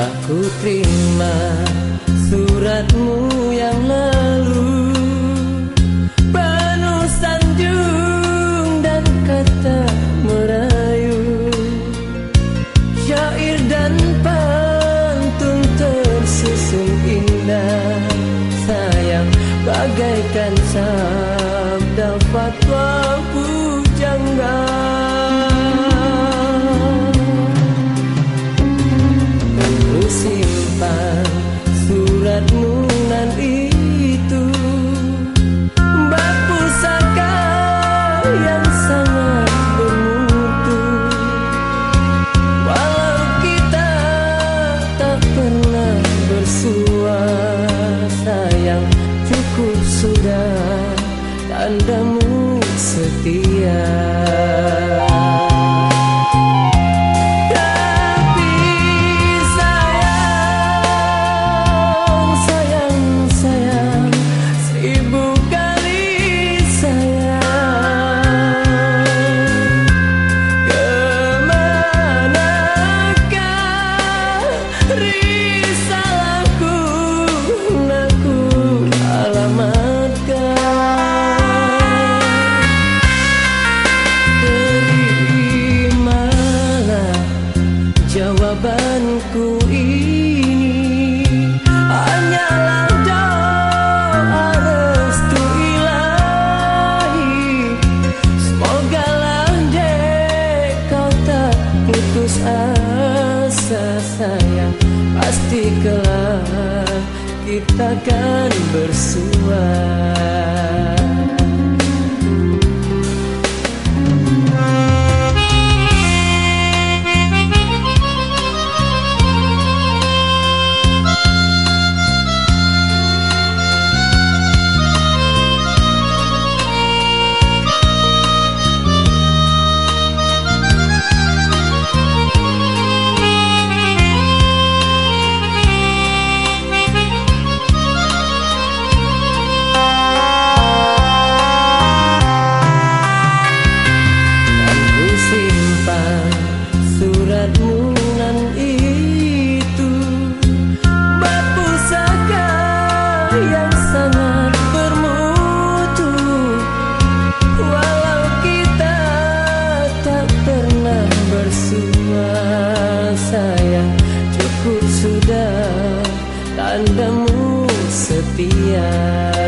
Telah ku terima suratmu yang lalu. Penuh sanjung dan kata merayu. Syair dan pantun tersusun indah Sayang bagaikan cukup sudah tandamu setia. putus asa sayang Pasti kelak kita kan bersuara. padamu setia.